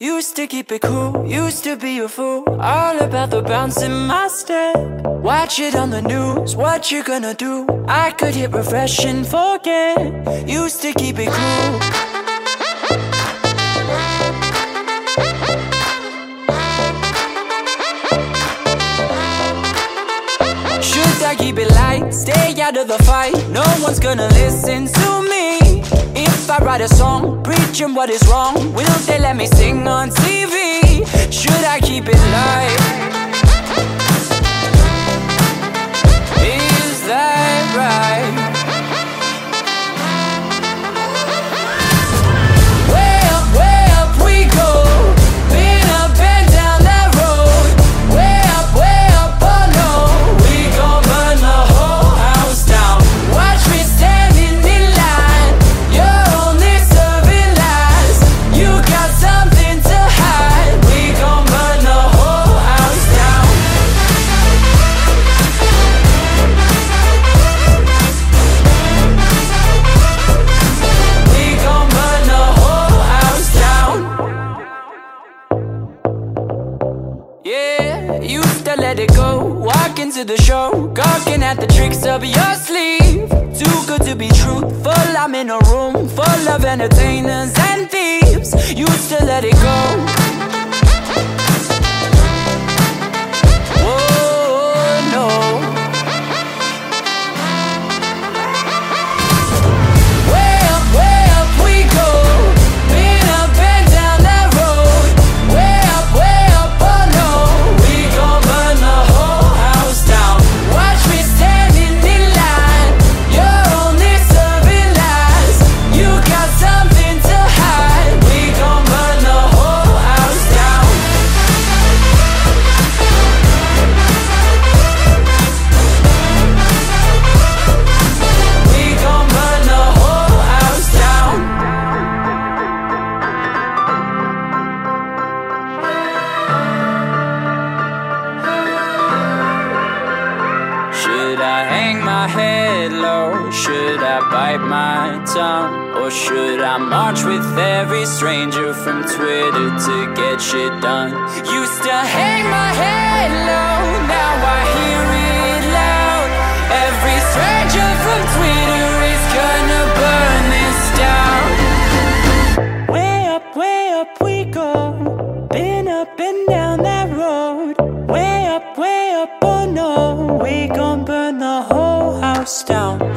Used to keep it cool, used to be a fool. All about the bounce in my step Watch it on the news, what you gonna do? I could hit refresh and forget. Used to keep it cool. Should I keep it light, stay out of the fight? No one's gonna listen to me write a song, preaching what is wrong Will they let me sing on TV? Should I keep it light? Into the show. Gawking at the tricks up your sleeve. Too good to be truthful. I'm in a room full of entertainers and thieves. Used to let it go head low? Should I bite my tongue? Or should I march with every stranger from Twitter to get shit done? Used to low down.